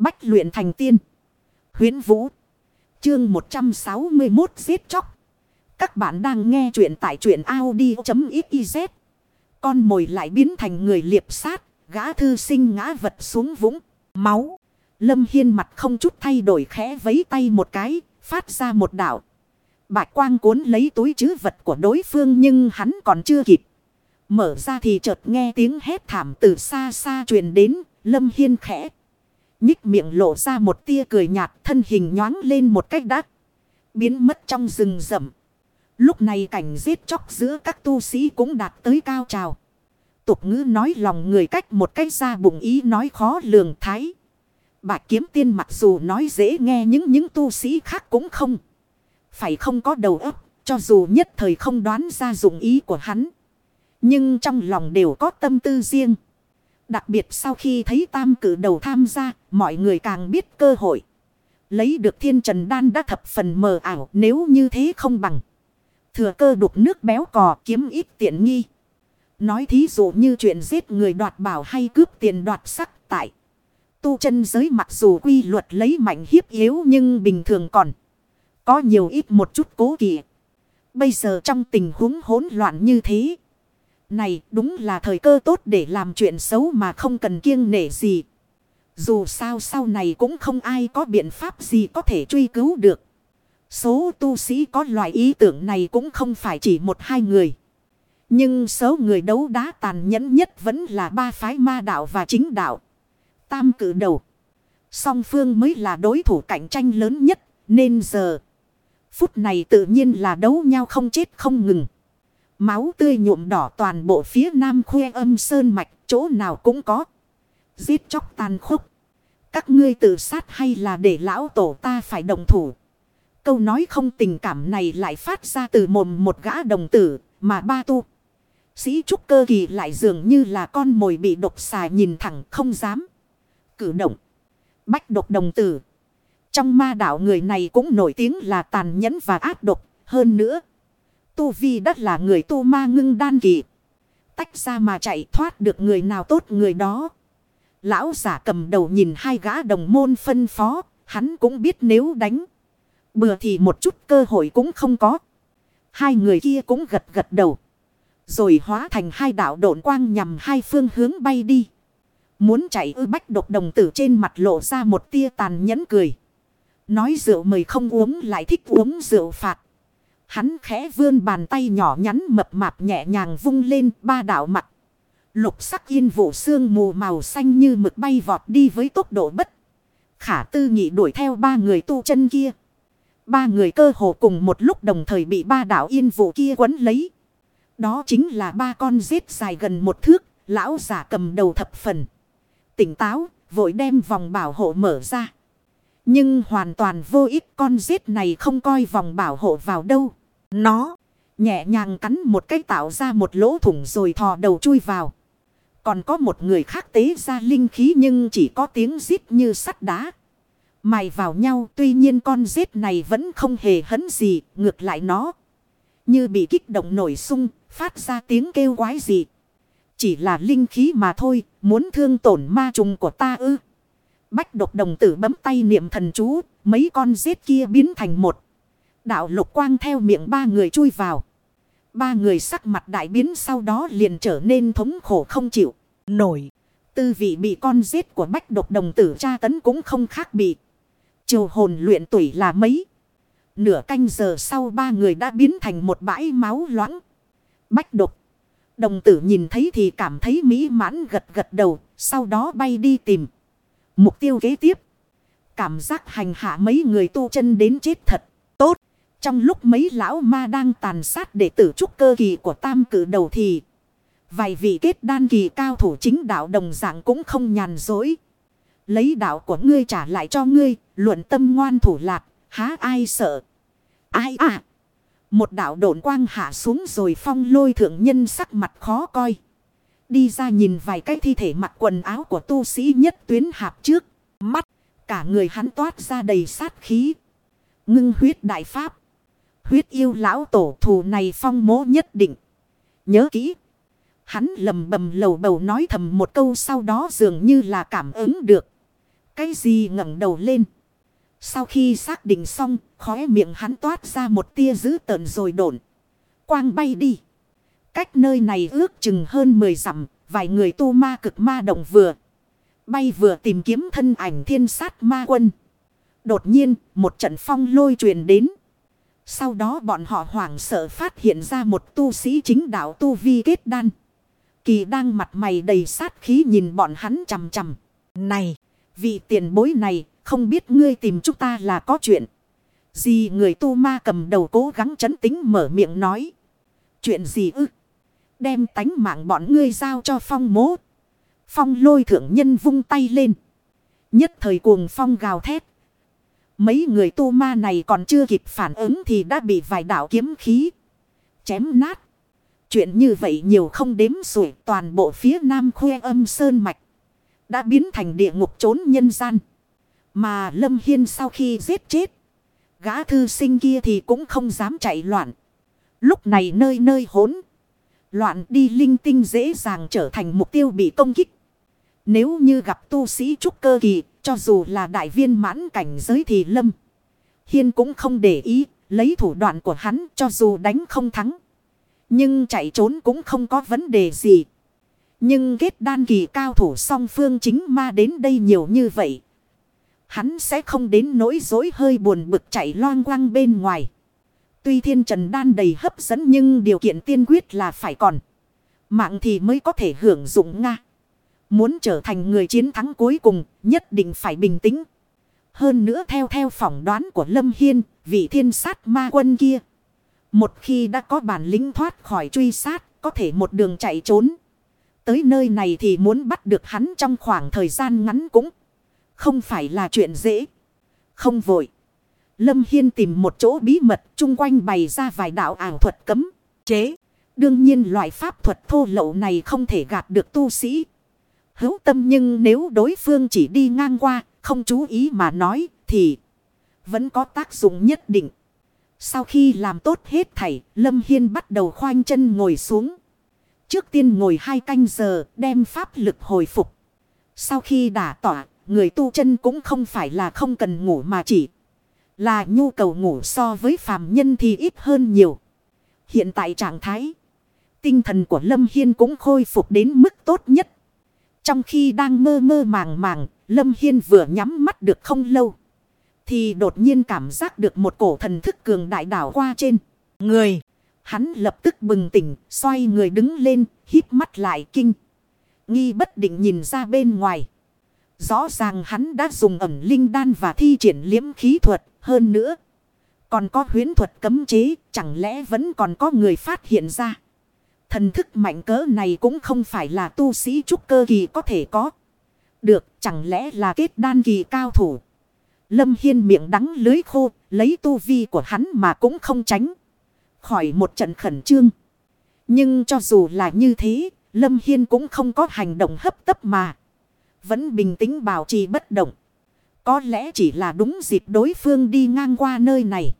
Bách luyện thành tiên. Huyến Vũ. Chương 161 giết chóc. Các bạn đang nghe truyện tại truyện Audi.xyz. Con mồi lại biến thành người liệp sát. Gã thư sinh ngã vật xuống vũng. Máu. Lâm Hiên mặt không chút thay đổi khẽ vấy tay một cái. Phát ra một đảo. Bạch quang cuốn lấy túi chứ vật của đối phương nhưng hắn còn chưa kịp. Mở ra thì chợt nghe tiếng hét thảm từ xa xa truyền đến. Lâm Hiên khẽ. Nhích miệng lộ ra một tia cười nhạt thân hình nhoáng lên một cách đắc. Biến mất trong rừng rậm. Lúc này cảnh giết chóc giữa các tu sĩ cũng đạt tới cao trào. Tục ngữ nói lòng người cách một cách ra bụng ý nói khó lường thái. Bà kiếm tiên mặc dù nói dễ nghe những những tu sĩ khác cũng không. Phải không có đầu óc, cho dù nhất thời không đoán ra dụng ý của hắn. Nhưng trong lòng đều có tâm tư riêng. Đặc biệt sau khi thấy tam cử đầu tham gia, mọi người càng biết cơ hội. Lấy được thiên trần đan đã thập phần mờ ảo nếu như thế không bằng. Thừa cơ đục nước béo cò kiếm ít tiện nghi. Nói thí dụ như chuyện giết người đoạt bảo hay cướp tiền đoạt sắc tại. Tu chân giới mặc dù quy luật lấy mạnh hiếp yếu nhưng bình thường còn. Có nhiều ít một chút cố kỵ. Bây giờ trong tình huống hỗn loạn như thế. Này, đúng là thời cơ tốt để làm chuyện xấu mà không cần kiêng nể gì. Dù sao sau này cũng không ai có biện pháp gì có thể truy cứu được. Số tu sĩ có loại ý tưởng này cũng không phải chỉ một hai người. Nhưng số người đấu đá tàn nhẫn nhất vẫn là ba phái ma đạo và chính đạo. Tam cử đầu. Song phương mới là đối thủ cạnh tranh lớn nhất. Nên giờ. Phút này tự nhiên là đấu nhau không chết không ngừng. Máu tươi nhuộm đỏ toàn bộ phía nam khuê âm sơn mạch, chỗ nào cũng có. Giết chóc tàn khốc. Các ngươi tự sát hay là để lão tổ ta phải đồng thủ. Câu nói không tình cảm này lại phát ra từ mồm một gã đồng tử, mà ba tu. Sĩ trúc cơ kỳ lại dường như là con mồi bị độc xà nhìn thẳng không dám. Cử động. Bách độc đồng tử. Trong ma đạo người này cũng nổi tiếng là tàn nhẫn và ác độc. Hơn nữa. Tu Vi đất là người tu ma ngưng đan kỳ. Tách ra mà chạy thoát được người nào tốt người đó. Lão giả cầm đầu nhìn hai gã đồng môn phân phó. Hắn cũng biết nếu đánh. Bừa thì một chút cơ hội cũng không có. Hai người kia cũng gật gật đầu. Rồi hóa thành hai đạo độn quang nhằm hai phương hướng bay đi. Muốn chạy ư bách độc đồng tử trên mặt lộ ra một tia tàn nhẫn cười. Nói rượu mời không uống lại thích uống rượu phạt. Hắn khẽ vươn bàn tay nhỏ nhắn mập mạp nhẹ nhàng vung lên ba đạo mặt. Lục sắc yên vụ xương mù màu xanh như mực bay vọt đi với tốc độ bất. Khả tư nghị đuổi theo ba người tu chân kia. Ba người cơ hồ cùng một lúc đồng thời bị ba đạo yên vụ kia quấn lấy. Đó chính là ba con rết dài gần một thước, lão giả cầm đầu thập phần. Tỉnh táo, vội đem vòng bảo hộ mở ra. Nhưng hoàn toàn vô ích con rết này không coi vòng bảo hộ vào đâu. Nó nhẹ nhàng cắn một cái tạo ra một lỗ thủng rồi thò đầu chui vào. Còn có một người khác tế ra linh khí nhưng chỉ có tiếng giết như sắt đá. Mày vào nhau, tuy nhiên con giết này vẫn không hề hấn gì, ngược lại nó. Như bị kích động nổi sung, phát ra tiếng kêu quái gì. Chỉ là linh khí mà thôi, muốn thương tổn ma trùng của ta ư. Bách độc đồng tử bấm tay niệm thần chú, mấy con giết kia biến thành một. Đạo lục quang theo miệng ba người chui vào. Ba người sắc mặt đại biến sau đó liền trở nên thống khổ không chịu. Nổi. Tư vị bị con giết của bách độc đồng tử tra tấn cũng không khác bị. Triều hồn luyện tuổi là mấy. Nửa canh giờ sau ba người đã biến thành một bãi máu loãng. Bách độc. Đồng tử nhìn thấy thì cảm thấy mỹ mãn gật gật đầu. Sau đó bay đi tìm. Mục tiêu kế tiếp. Cảm giác hành hạ mấy người tu chân đến chết thật. Trong lúc mấy lão ma đang tàn sát đệ tử trúc cơ kỳ của tam cử đầu thì. Vài vị kết đan kỳ cao thủ chính đạo đồng dạng cũng không nhàn dối. Lấy đạo của ngươi trả lại cho ngươi, luận tâm ngoan thủ lạc, há ai sợ. Ai à? Một đạo độn quang hạ xuống rồi phong lôi thượng nhân sắc mặt khó coi. Đi ra nhìn vài cái thi thể mặc quần áo của tu sĩ nhất tuyến hạp trước. Mắt, cả người hắn toát ra đầy sát khí. Ngưng huyết đại pháp. Huyết yêu lão tổ thù này phong mố nhất định. Nhớ kỹ. Hắn lầm bầm lầu bầu nói thầm một câu sau đó dường như là cảm ứng được. Cái gì ngẩng đầu lên. Sau khi xác định xong, khóe miệng hắn toát ra một tia dữ tợn rồi đổn. Quang bay đi. Cách nơi này ước chừng hơn 10 dặm, vài người tu ma cực ma động vừa. Bay vừa tìm kiếm thân ảnh thiên sát ma quân. Đột nhiên, một trận phong lôi truyền đến. Sau đó bọn họ hoảng sợ phát hiện ra một tu sĩ chính đạo tu vi kết đan. Kỳ đang mặt mày đầy sát khí nhìn bọn hắn chằm chằm. Này, vị tiền bối này, không biết ngươi tìm chúng ta là có chuyện. Gì người tu ma cầm đầu cố gắng chấn tính mở miệng nói. Chuyện gì ư? Đem tánh mạng bọn ngươi giao cho phong mố. Phong lôi thượng nhân vung tay lên. Nhất thời cuồng phong gào thét. Mấy người tu ma này còn chưa kịp phản ứng thì đã bị vài đạo kiếm khí. Chém nát. Chuyện như vậy nhiều không đếm xuể toàn bộ phía nam khuê âm sơn mạch. Đã biến thành địa ngục trốn nhân gian. Mà Lâm Hiên sau khi giết chết. Gã thư sinh kia thì cũng không dám chạy loạn. Lúc này nơi nơi hỗn. Loạn đi linh tinh dễ dàng trở thành mục tiêu bị công kích. Nếu như gặp tu sĩ trúc cơ kỳ, cho dù là đại viên mãn cảnh giới thì Lâm. Hiên cũng không để ý, lấy thủ đoạn của hắn cho dù đánh không thắng. Nhưng chạy trốn cũng không có vấn đề gì. Nhưng kết đan kỳ cao thủ song phương chính ma đến đây nhiều như vậy. Hắn sẽ không đến nỗi dối hơi buồn bực chạy loang quang bên ngoài. Tuy thiên trần đan đầy hấp dẫn nhưng điều kiện tiên quyết là phải còn. Mạng thì mới có thể hưởng dụng Nga. Muốn trở thành người chiến thắng cuối cùng nhất định phải bình tĩnh. Hơn nữa theo theo phỏng đoán của Lâm Hiên, vị thiên sát ma quân kia. Một khi đã có bản lĩnh thoát khỏi truy sát, có thể một đường chạy trốn. Tới nơi này thì muốn bắt được hắn trong khoảng thời gian ngắn cũng không phải là chuyện dễ. Không vội. Lâm Hiên tìm một chỗ bí mật chung quanh bày ra vài đạo ảo thuật cấm, chế. Đương nhiên loại pháp thuật thô lậu này không thể gạt được tu sĩ. Hữu tâm nhưng nếu đối phương chỉ đi ngang qua, không chú ý mà nói thì vẫn có tác dụng nhất định. Sau khi làm tốt hết thảy, Lâm Hiên bắt đầu khoanh chân ngồi xuống. Trước tiên ngồi hai canh giờ, đem pháp lực hồi phục. Sau khi đả tỏa, người tu chân cũng không phải là không cần ngủ mà chỉ là nhu cầu ngủ so với phàm nhân thì ít hơn nhiều. Hiện tại trạng thái, tinh thần của Lâm Hiên cũng khôi phục đến mức tốt nhất. Trong khi đang mơ mơ màng màng, Lâm Hiên vừa nhắm mắt được không lâu. Thì đột nhiên cảm giác được một cổ thần thức cường đại đảo qua trên người. Hắn lập tức bừng tỉnh, xoay người đứng lên, hít mắt lại kinh. Nghi bất định nhìn ra bên ngoài. Rõ ràng hắn đã dùng ẩm linh đan và thi triển liếm khí thuật hơn nữa. Còn có huyến thuật cấm chế chẳng lẽ vẫn còn có người phát hiện ra. Thần thức mạnh cỡ này cũng không phải là tu sĩ trúc cơ kỳ có thể có. Được, chẳng lẽ là kết đan kỳ cao thủ. Lâm Hiên miệng đắng lưới khô, lấy tu vi của hắn mà cũng không tránh. Khỏi một trận khẩn trương. Nhưng cho dù là như thế, Lâm Hiên cũng không có hành động hấp tấp mà. Vẫn bình tĩnh bảo trì bất động. Có lẽ chỉ là đúng dịp đối phương đi ngang qua nơi này.